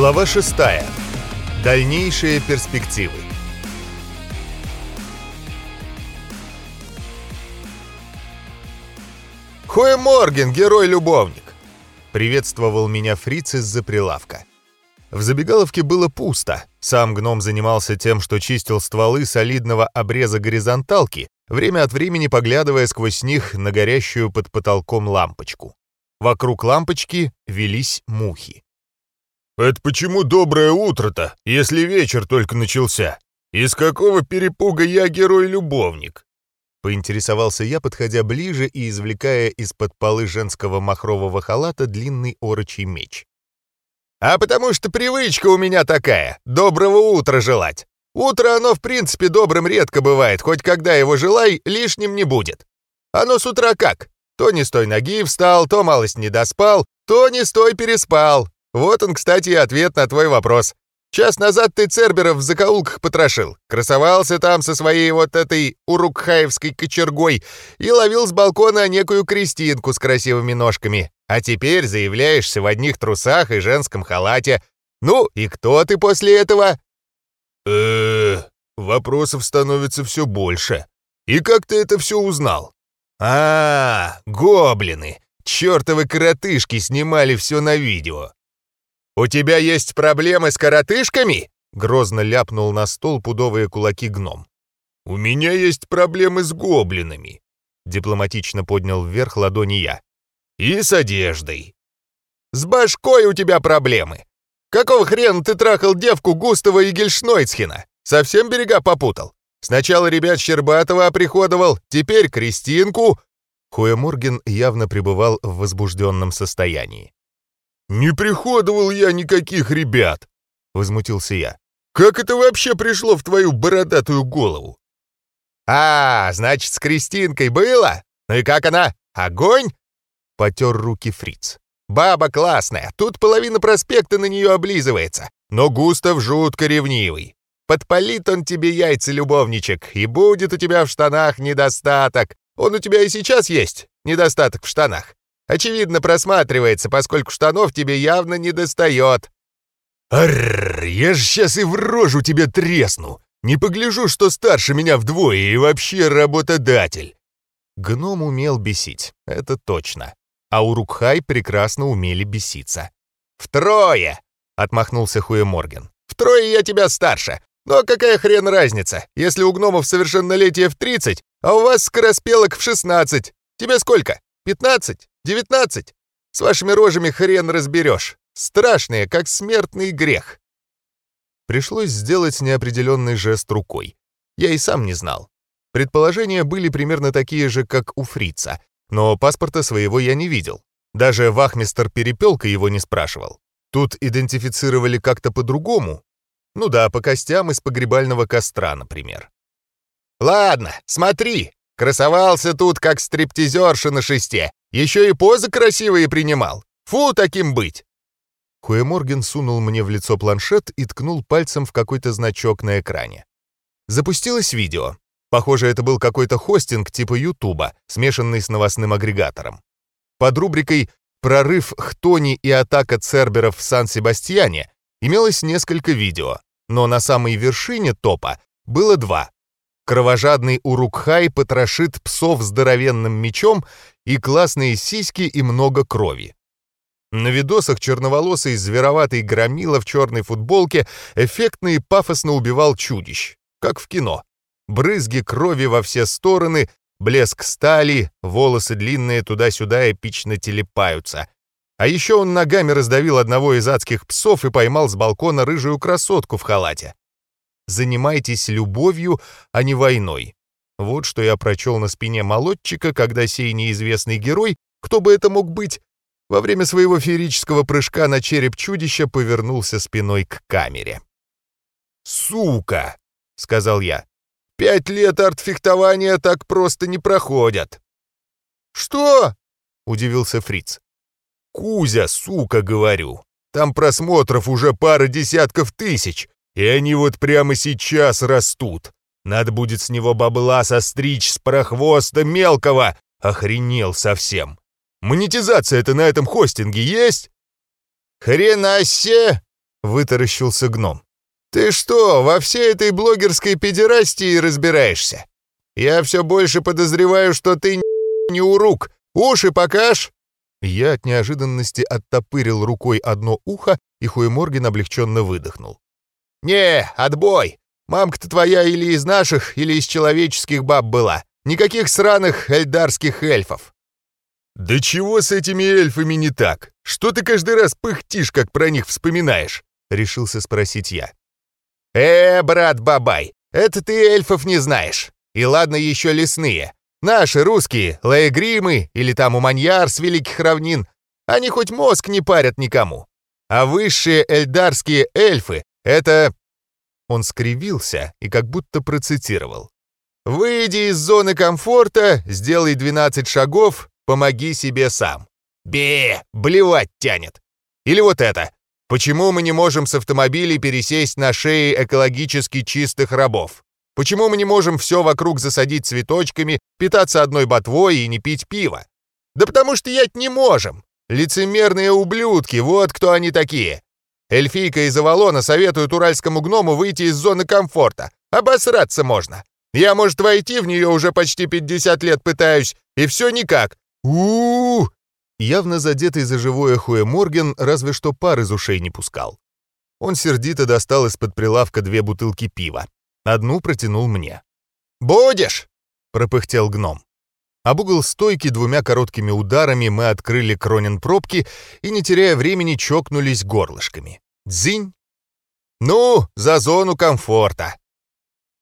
Глава 6. Дальнейшие перспективы. «Хуэ Морген, герой-любовник!» Приветствовал меня фриц из-за прилавка. В забегаловке было пусто. Сам гном занимался тем, что чистил стволы солидного обреза горизонталки, время от времени поглядывая сквозь них на горящую под потолком лампочку. Вокруг лампочки велись мухи. «Это почему доброе утро-то, если вечер только начался? Из какого перепуга я герой-любовник?» Поинтересовался я, подходя ближе и извлекая из-под полы женского махрового халата длинный орочий меч. «А потому что привычка у меня такая — доброго утра желать. Утро оно, в принципе, добрым редко бывает, хоть когда его желай, лишним не будет. Оно с утра как? То не с той ноги встал, то малость не доспал, то не с той переспал. Вот он, кстати, и ответ на твой вопрос. Час назад ты Церберов в закоулках потрошил, красовался там со своей вот этой урукхаевской кочергой и ловил с балкона некую крестинку с красивыми ножками. А теперь заявляешься в одних трусах и женском халате. Ну, и кто ты после этого? э вопросов становится все больше. И как ты это все узнал? А, гоблины! Чёртовы коротышки снимали все на видео. «У тебя есть проблемы с коротышками?» — грозно ляпнул на стол пудовые кулаки гном. «У меня есть проблемы с гоблинами», — дипломатично поднял вверх ладони я. «И с одеждой». «С башкой у тебя проблемы. Какого хрена ты трахал девку Густава и Гельшнойцхена? Совсем берега попутал? Сначала ребят Щербатова оприходовал, теперь Кристинку...» Хуэмурген явно пребывал в возбужденном состоянии. «Не приходовал я никаких ребят!» — возмутился я. «Как это вообще пришло в твою бородатую голову?» «А, значит, с Кристинкой было? Ну и как она? Огонь?» — потер руки фриц. «Баба классная, тут половина проспекта на нее облизывается, но Густав жутко ревнивый. Подпалит он тебе яйца, любовничек, и будет у тебя в штанах недостаток. Он у тебя и сейчас есть, недостаток в штанах. Очевидно, просматривается, поскольку штанов тебе явно не достает. Арррр, я ж сейчас и в рожу тебе тресну. Не погляжу, что старше меня вдвое и вообще работодатель. Гном умел бесить, это точно. А Урукхай прекрасно умели беситься. «Втрое!» — отмахнулся Хуеморген. «Втрое я тебя старше. Но какая хрен разница, если у гномов совершеннолетие в 30, а у вас скороспелок в 16? Тебе сколько? 15? Девятнадцать! С вашими рожами хрен разберешь. Страшные, как смертный грех. Пришлось сделать неопределенный жест рукой. Я и сам не знал. Предположения были примерно такие же, как у фрица, но паспорта своего я не видел. Даже вахмистер Перепелка его не спрашивал. Тут идентифицировали как-то по-другому. Ну да, по костям из погребального костра, например. «Ладно, смотри, красовался тут, как стриптизерша на шесте, еще и позы красивые принимал. Фу, таким быть!» Хуэморген сунул мне в лицо планшет и ткнул пальцем в какой-то значок на экране. Запустилось видео. Похоже, это был какой-то хостинг типа Ютуба, смешанный с новостным агрегатором. Под рубрикой «Прорыв Хтони и атака Церберов в Сан-Себастьяне» имелось несколько видео, но на самой вершине топа было два. Кровожадный Урукхай потрошит псов здоровенным мечом и классные сиськи и много крови. На видосах черноволосый звероватый громила в черной футболке эффектно и пафосно убивал чудищ, как в кино. Брызги крови во все стороны, блеск стали, волосы длинные туда-сюда эпично телепаются. А еще он ногами раздавил одного из адских псов и поймал с балкона рыжую красотку в халате. Занимайтесь любовью, а не войной. Вот что я прочел на спине молодчика, когда сей неизвестный герой, кто бы это мог быть, во время своего феерического прыжка на череп чудища повернулся спиной к камере. «Сука!» — сказал я. «Пять лет артфехтования так просто не проходят». «Что?» — удивился Фриц. «Кузя, сука, говорю. Там просмотров уже пара десятков тысяч, и они вот прямо сейчас растут. Надо будет с него бабла состричь с прохвоста мелкого. Охренел совсем. Монетизация-то на этом хостинге есть? Хрена се! Вытаращился гном. «Ты что, во всей этой блогерской педерастии разбираешься? Я все больше подозреваю, что ты не урук. Уши покаж!» Я от неожиданности оттопырил рукой одно ухо, и Хуеморген облегченно выдохнул. «Не, отбой! Мамка-то твоя или из наших, или из человеческих баб была. Никаких сраных эльдарских эльфов!» «Да чего с этими эльфами не так? Что ты каждый раз пыхтишь, как про них вспоминаешь?» — решился спросить я. «Э, брат Бабай, это ты эльфов не знаешь. И ладно еще лесные. Наши русские, лаегримы или там уманьяр с великих равнин, они хоть мозг не парят никому. А высшие эльдарские эльфы — это...» Он скривился и как будто процитировал. «Выйди из зоны комфорта, сделай 12 шагов, помоги себе сам. Бе, блевать тянет. Или вот это. Почему мы не можем с автомобилей пересесть на шеи экологически чистых рабов? Почему мы не можем все вокруг засадить цветочками, питаться одной ботвой и не пить пиво? Да потому что ять не можем. Лицемерные ублюдки, вот кто они такие. Эльфийка из Авалона советует уральскому гному выйти из зоны комфорта. Обосраться можно. Я, может, войти в нее уже почти 50 лет пытаюсь, и все никак. у, -у, -у Явно задетый за живое Хуэ Морген разве что пар из ушей не пускал. Он сердито достал из-под прилавка две бутылки пива. Одну протянул мне. «Будешь?» — пропыхтел гном. Об угол стойки двумя короткими ударами мы открыли кронин пробки и, не теряя времени, чокнулись горлышками. Дзинь! «Ну, за зону комфорта!»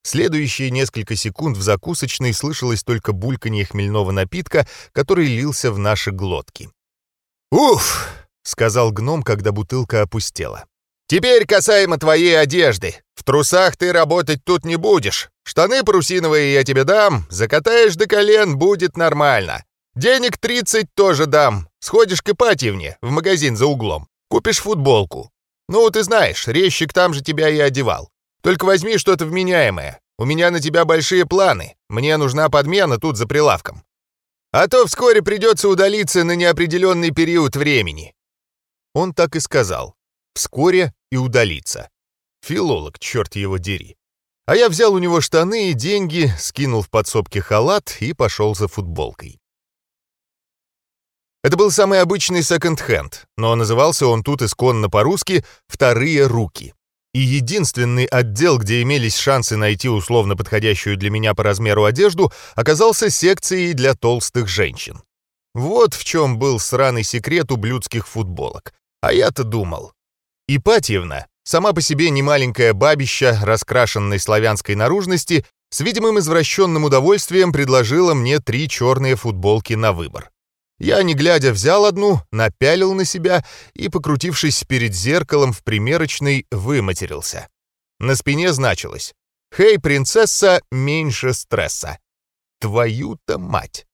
Следующие несколько секунд в закусочной слышалось только бульканье хмельного напитка, который лился в наши глотки. «Уф!» — сказал гном, когда бутылка опустела. «Теперь касаемо твоей одежды. В трусах ты работать тут не будешь. Штаны парусиновые я тебе дам, закатаешь до колен, будет нормально. Денег 30 тоже дам. Сходишь к Ипатьевне, в магазин за углом. Купишь футболку. Ну, ты знаешь, резчик там же тебя и одевал. Только возьми что-то вменяемое. У меня на тебя большие планы. Мне нужна подмена тут за прилавком. А то вскоре придется удалиться на неопределенный период времени». Он так и сказал. «Вскоре и удалиться». Филолог, черт его дери. А я взял у него штаны и деньги, скинул в подсобке халат и пошел за футболкой. Это был самый обычный секонд-хенд, но назывался он тут исконно по-русски «вторые руки». И единственный отдел, где имелись шансы найти условно подходящую для меня по размеру одежду, оказался секцией для толстых женщин. Вот в чем был сраный секрет ублюдских футболок. А я-то думал. Ипатьевна, сама по себе немаленькая бабища, раскрашенной славянской наружности, с видимым извращенным удовольствием предложила мне три черные футболки на выбор. Я, не глядя, взял одну, напялил на себя и, покрутившись перед зеркалом в примерочной, выматерился. На спине значилось «Хей, принцесса, меньше стресса». Твою-то мать!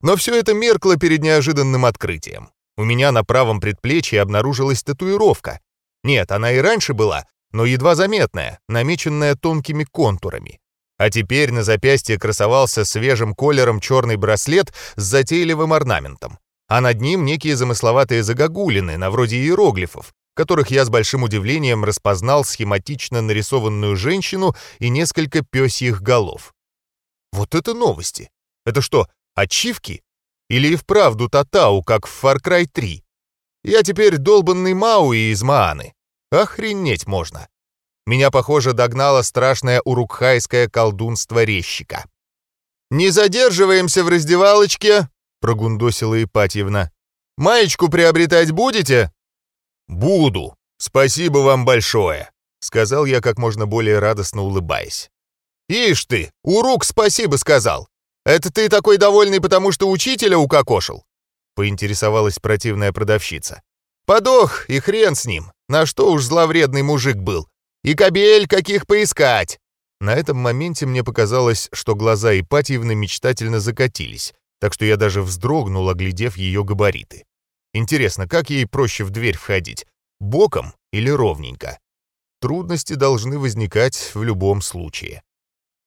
Но все это меркло перед неожиданным открытием. У меня на правом предплечье обнаружилась татуировка. Нет, она и раньше была, но едва заметная, намеченная тонкими контурами. А теперь на запястье красовался свежим колером черный браслет с затейливым орнаментом, а над ним некие замысловатые загогулины, на вроде иероглифов, которых я с большим удивлением распознал схематично нарисованную женщину и несколько пёсьих голов. Вот это новости! Это что, ачивки? Или и вправду Татау, как в Far Cry 3? Я теперь долбанный Мауи из Мааны. Охренеть можно. Меня, похоже, догнало страшное урукхайское колдунство резчика. «Не задерживаемся в раздевалочке», — прогундосила Ипатьевна. «Маечку приобретать будете?» «Буду. Спасибо вам большое», — сказал я как можно более радостно улыбаясь. «Ишь ты, урук спасибо сказал. Это ты такой довольный, потому что учителя укокошил?» — поинтересовалась противная продавщица. «Подох, и хрен с ним. На что уж зловредный мужик был. И кобель каких поискать!» На этом моменте мне показалось, что глаза Ипатьевны мечтательно закатились, так что я даже вздрогнул, оглядев ее габариты. Интересно, как ей проще в дверь входить? Боком или ровненько? Трудности должны возникать в любом случае.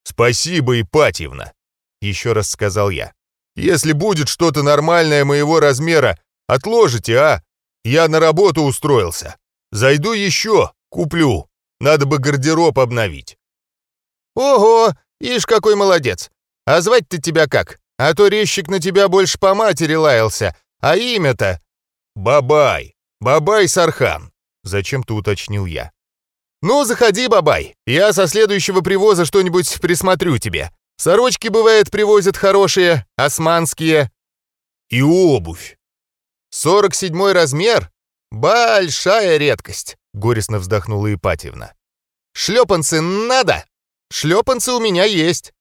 «Спасибо, Ипатьевна!» — еще раз сказал я. «Если будет что-то нормальное моего размера, отложите, а? Я на работу устроился. Зайду еще, Куплю. Надо бы гардероб обновить». «Ого, ишь какой молодец! А звать-то тебя как? А то резчик на тебя больше по матери лаялся, а имя-то...» «Бабай! Бабай Сархан!» — зачем-то уточнил я. «Ну, заходи, бабай, я со следующего привоза что-нибудь присмотрю тебе. Сорочки, бывает, привозят хорошие, османские». «И обувь». «Сорок седьмой размер? Большая редкость», — горестно вздохнула Ипатьевна. «Шлепанцы надо? Шлепанцы у меня есть».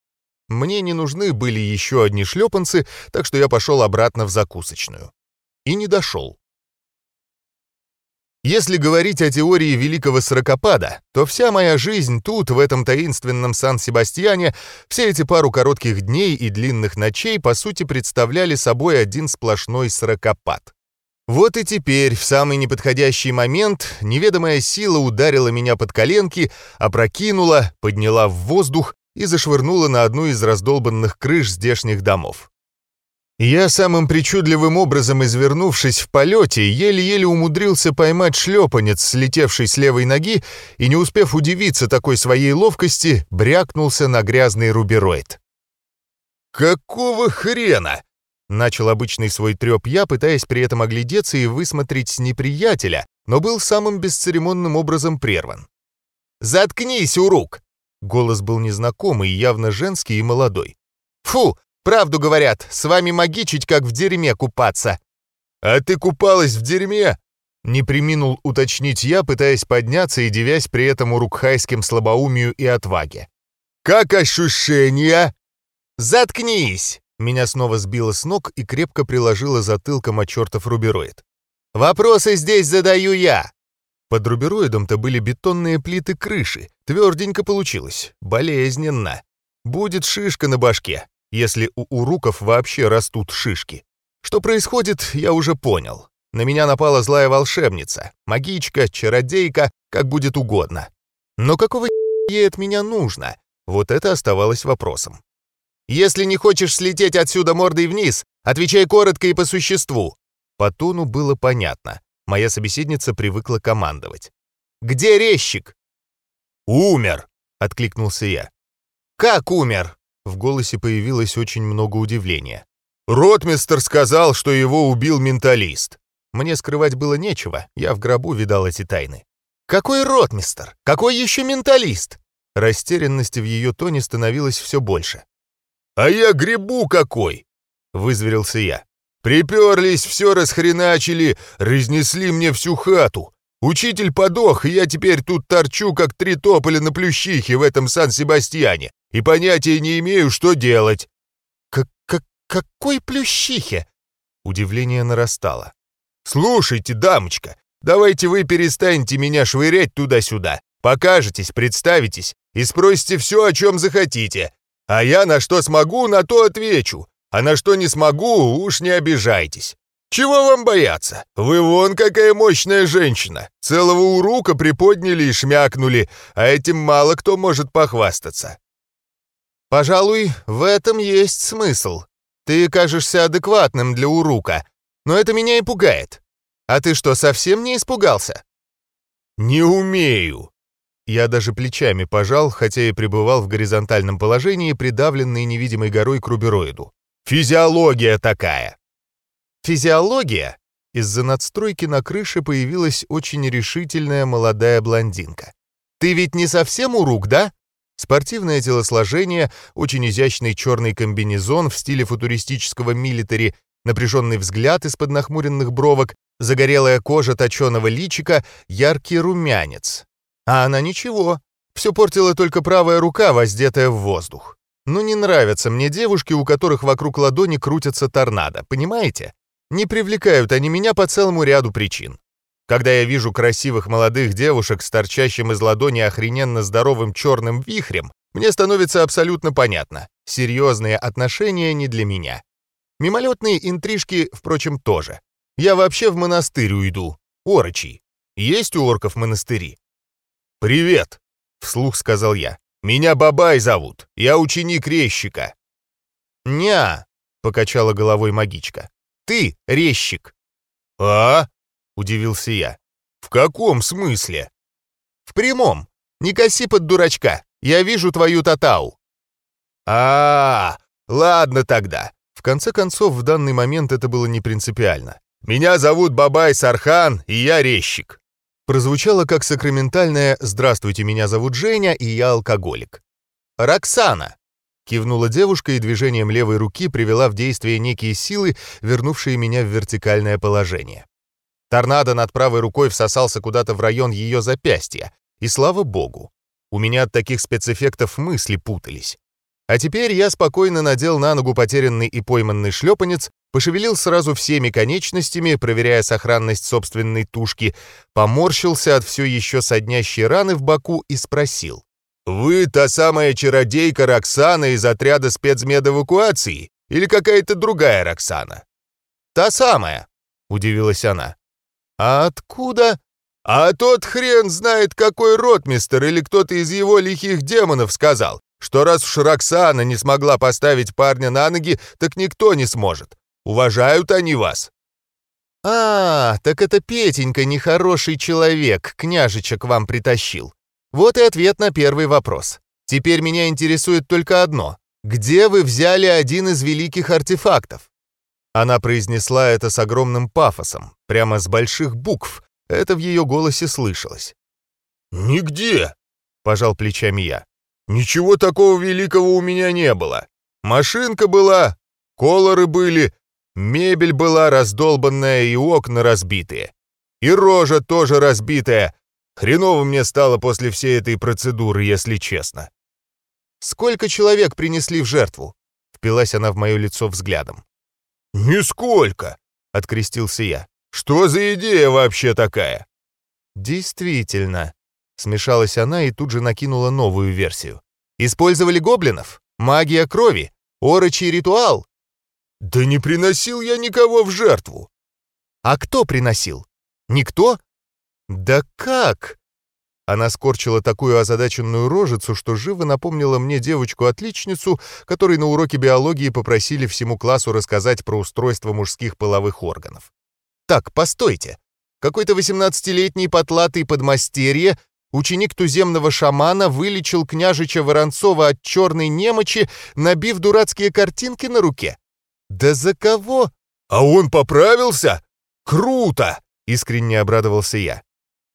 Мне не нужны были еще одни шлепанцы, так что я пошел обратно в закусочную. И не дошел. Если говорить о теории Великого Сорокопада, то вся моя жизнь тут, в этом таинственном Сан-Себастьяне, все эти пару коротких дней и длинных ночей, по сути, представляли собой один сплошной сорокопад. Вот и теперь, в самый неподходящий момент, неведомая сила ударила меня под коленки, опрокинула, подняла в воздух и зашвырнула на одну из раздолбанных крыш здешних домов. Я самым причудливым образом извернувшись в полете, еле-еле умудрился поймать шлепанец, слетевший с левой ноги, и, не успев удивиться такой своей ловкости, брякнулся на грязный рубероид. «Какого хрена?» Начал обычный свой треп я, пытаясь при этом оглядеться и высмотреть неприятеля, но был самым бесцеремонным образом прерван. «Заткнись, урук!» Голос был незнакомый, явно женский и молодой. «Фу, Правду говорят, с вами магичить, как в дерьме купаться». «А ты купалась в дерьме?» Не приминул уточнить я, пытаясь подняться и девясь при этом урукхайским слабоумию и отваге. «Как ощущения?» «Заткнись!» Меня снова сбило с ног и крепко приложило затылком о чертов рубероид. «Вопросы здесь задаю я!» Под рубероидом-то были бетонные плиты крыши. Тверденько получилось. Болезненно. Будет шишка на башке если у уруков вообще растут шишки. Что происходит, я уже понял. На меня напала злая волшебница, магичка, чародейка, как будет угодно. Но какого ей от меня нужно? Вот это оставалось вопросом. «Если не хочешь слететь отсюда мордой вниз, отвечай коротко и по существу». По тону было понятно. Моя собеседница привыкла командовать. «Где резчик?» «Умер», — откликнулся я. «Как умер?» В голосе появилось очень много удивления. «Ротмистер сказал, что его убил менталист». Мне скрывать было нечего, я в гробу видал эти тайны. «Какой ротмистер? Какой еще менталист?» Растерянности в ее тоне становилось все больше. «А я грибу какой!» — вызверился я. «Приперлись, все расхреначили, разнесли мне всю хату. Учитель подох, и я теперь тут торчу, как три тополя на плющихе в этом Сан-Себастьяне и понятия не имею, что делать». К -к «Какой плющихе?» Удивление нарастало. «Слушайте, дамочка, давайте вы перестаньте меня швырять туда-сюда, покажетесь, представитесь и спросите все, о чем захотите. А я на что смогу, на то отвечу, а на что не смогу, уж не обижайтесь. Чего вам бояться? Вы вон какая мощная женщина. Целого урука приподняли и шмякнули, а этим мало кто может похвастаться. Пожалуй, в этом есть смысл. Ты кажешься адекватным для урука, но это меня и пугает. А ты что, совсем не испугался? Не умею. Я даже плечами пожал, хотя и пребывал в горизонтальном положении, придавленный невидимой горой к рубероиду. Физиология такая. Физиология? Из-за надстройки на крыше появилась очень решительная молодая блондинка. Ты ведь не совсем урук, да? Спортивное телосложение, очень изящный черный комбинезон в стиле футуристического милитари, напряженный взгляд из-под нахмуренных бровок, загорелая кожа точеного личика, яркий румянец. А она ничего. Все портила только правая рука, воздетая в воздух. Ну не нравятся мне девушки, у которых вокруг ладони крутятся торнадо, понимаете? Не привлекают они меня по целому ряду причин. Когда я вижу красивых молодых девушек с торчащим из ладони охрененно здоровым черным вихрем, мне становится абсолютно понятно. Серьезные отношения не для меня. Мимолетные интрижки, впрочем, тоже. Я вообще в монастырь уйду. Орочий. Есть у орков монастыри? «Привет», — вслух сказал я. «Меня Бабай зовут. Я ученик резчика». «Ня», — покачала головой магичка. «Ты резчик». «А?» — удивился я. «В каком смысле?» В прямом. Не коси под дурачка. Я вижу твою татау. А, -а, а ладно тогда. В конце концов, в данный момент это было не принципиально. «Меня зовут Бабай Сархан, и я резчик». Прозвучало как сакраментальное «Здравствуйте, меня зовут Женя, и я алкоголик». «Роксана!» — кивнула девушка и движением левой руки привела в действие некие силы, вернувшие меня в вертикальное положение. Торнадо над правой рукой всосался куда-то в район ее запястья, и слава богу. У меня от таких спецэффектов мысли путались. А теперь я спокойно надел на ногу потерянный и пойманный шлепанец, пошевелил сразу всеми конечностями, проверяя сохранность собственной тушки, поморщился от все еще соднящей раны в боку и спросил. «Вы та самая чародейка Роксана из отряда спецмедэвакуации или какая-то другая Роксана?» «Та самая», — удивилась она. «А откуда?» «А тот хрен знает, какой ротмистер или кто-то из его лихих демонов сказал, что раз уж Роксана не смогла поставить парня на ноги, так никто не сможет. Уважают они вас». «А, так это Петенька нехороший человек, княжича вам притащил. Вот и ответ на первый вопрос. Теперь меня интересует только одно. Где вы взяли один из великих артефактов?» Она произнесла это с огромным пафосом, прямо с больших букв. Это в ее голосе слышалось. «Нигде!» — пожал плечами я. Ничего такого великого у меня не было. Машинка была, колоры были, мебель была раздолбанная и окна разбитые. И рожа тоже разбитая. Хреново мне стало после всей этой процедуры, если честно. «Сколько человек принесли в жертву?» — впилась она в мое лицо взглядом. «Нисколько!» — открестился я. «Что за идея вообще такая?» «Действительно», Смешалась она и тут же накинула новую версию. «Использовали гоблинов? Магия крови? Орочий ритуал?» «Да не приносил я никого в жертву!» «А кто приносил? Никто?» «Да как?» Она скорчила такую озадаченную рожицу, что живо напомнила мне девочку-отличницу, которой на уроке биологии попросили всему классу рассказать про устройство мужских половых органов. «Так, постойте. Какой-то 18-летний потлатый подмастерье Ученик туземного шамана вылечил княжича Воронцова от черной немочи, набив дурацкие картинки на руке. Да за кого? А он поправился? Круто! Искренне обрадовался я.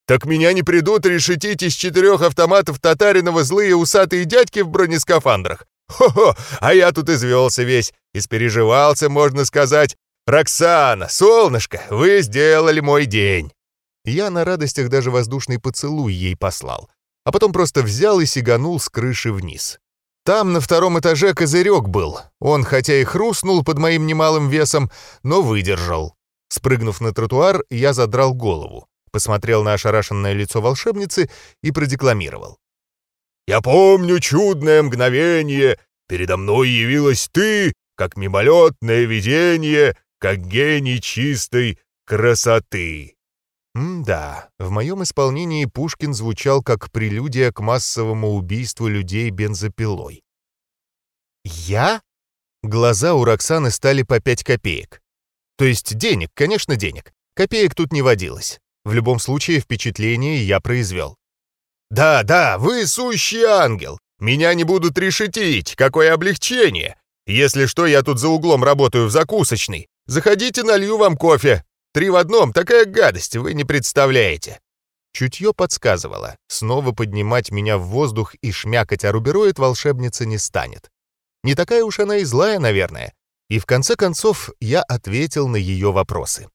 Так меня не придут решетить из четырех автоматов Татаринова злые усатые дядьки в бронескафандрах. Хо-хо, а я тут извелся весь, испереживался, можно сказать. Роксана, солнышко, вы сделали мой день. Я на радостях даже воздушный поцелуй ей послал, а потом просто взял и сиганул с крыши вниз. Там на втором этаже козырек был. Он хотя и хрустнул под моим немалым весом, но выдержал. Спрыгнув на тротуар, я задрал голову, посмотрел на ошарашенное лицо волшебницы и продекламировал. «Я помню чудное мгновение, передо мной явилась ты, как мимолетное видение, как гений чистой красоты». М-да, в моем исполнении Пушкин звучал как прелюдия к массовому убийству людей бензопилой. «Я?» Глаза у Роксаны стали по пять копеек. То есть денег, конечно, денег. Копеек тут не водилось. В любом случае, впечатление я произвел. «Да, да, вы сущий ангел! Меня не будут решетить! Какое облегчение! Если что, я тут за углом работаю в закусочной. Заходите, налью вам кофе. Три в одном, такая гадость, вы не представляете!» Чутье подсказывало, снова поднимать меня в воздух и шмякать о рубероид волшебница не станет. Не такая уж она и злая, наверное. И в конце концов я ответил на ее вопросы.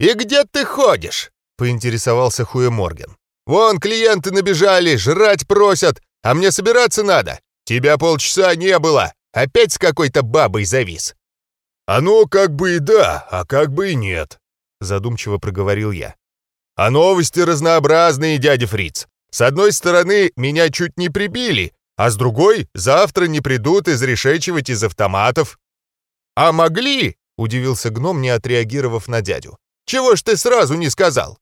«И где ты ходишь?» — поинтересовался Хуя Морген. «Вон клиенты набежали, жрать просят, а мне собираться надо. Тебя полчаса не было, опять с какой-то бабой завис». «Оно как бы и да, а как бы и нет», — задумчиво проговорил я. «А новости разнообразные, дядя Фриц. С одной стороны, меня чуть не прибили, а с другой, завтра не придут изрешечивать из автоматов». «А могли?» — удивился гном, не отреагировав на дядю. «Чего ж ты сразу не сказал?»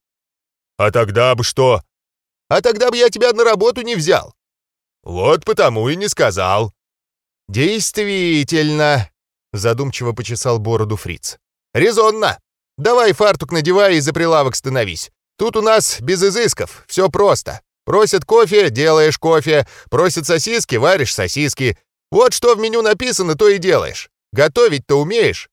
«А тогда бы что?» «А тогда бы я тебя на работу не взял». «Вот потому и не сказал». «Действительно», Задумчиво почесал бороду фриц. «Резонно! Давай фартук надевай и за прилавок становись. Тут у нас без изысков, все просто. Просят кофе — делаешь кофе, просят сосиски — варишь сосиски. Вот что в меню написано, то и делаешь. Готовить-то умеешь?»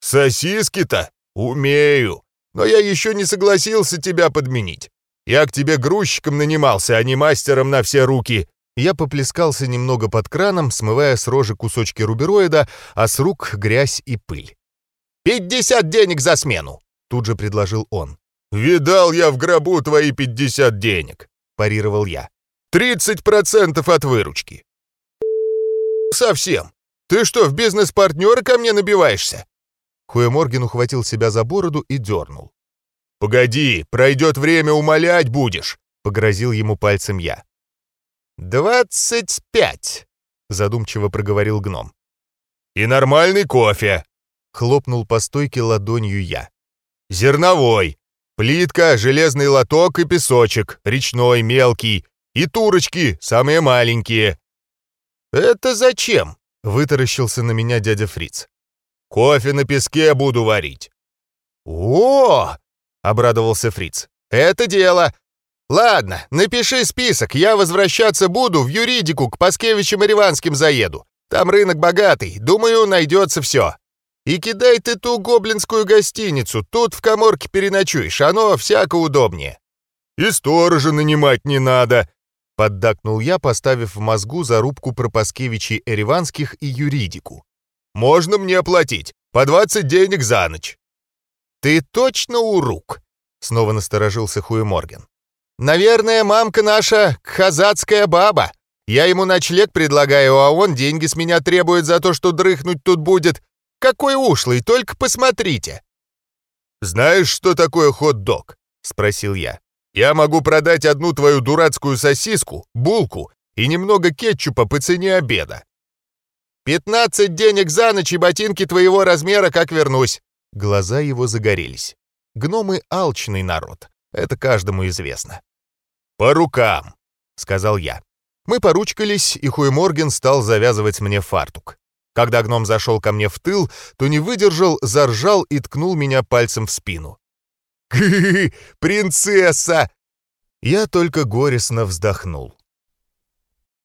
«Сосиски-то умею, но я еще не согласился тебя подменить. Я к тебе грузчиком нанимался, а не мастером на все руки». Я поплескался немного под краном, смывая с рожи кусочки рубероида, а с рук грязь и пыль. «Пятьдесят денег за смену!» — тут же предложил он. «Видал я в гробу твои пятьдесят денег!» — парировал я. «Тридцать процентов от выручки!» «Совсем! Ты что, в бизнес-партнеры ко мне набиваешься?» Хуеморген ухватил себя за бороду и дернул. «Погоди, пройдет время, умолять будешь!» — погрозил ему пальцем я. «Двадцать пять!» — задумчиво проговорил гном. «И нормальный кофе!» — хлопнул по стойке ладонью я. «Зерновой! Плитка, железный лоток и песочек, речной, мелкий, и турочки, самые маленькие». «Это зачем?» — вытаращился на меня дядя Фриц. «Кофе на песке буду варить». «О!» — обрадовался Фриц. «Это дело! Ладно, напиши список, я возвращаться буду в юридику к Паскевичам и Риванским заеду. Там рынок богатый, думаю, найдется все. И кидай ты ту гоблинскую гостиницу, тут в коморке переночуешь, оно всяко удобнее». «И сторожа нанимать не надо», — поддакнул я, поставив в мозгу зарубку про Паскевичей Эриванских и юридику. «Можно мне оплатить, по 20 денег за ночь». «Ты точно урук?» — снова насторожился Хуеморген. «Наверное, мамка наша казацкая баба. Я ему ночлег предлагаю, а он деньги с меня требует за то, что дрыхнуть тут будет. Какой ушлый, только посмотрите!» «Знаешь, что такое хот-дог?» — спросил я. «Я могу продать одну твою дурацкую сосиску, булку и немного кетчупа по цене обеда». «Пятнадцать денег за ночь и ботинки твоего размера, как вернусь!» Глаза его загорелись. Гномы — алчный народ. Это каждому известно. «По рукам!» — сказал я. Мы поручкались, и Хуеморген стал завязывать мне фартук. Когда гном зашел ко мне в тыл, то не выдержал, заржал и ткнул меня пальцем в спину. «Принцесса!» Я только горестно вздохнул.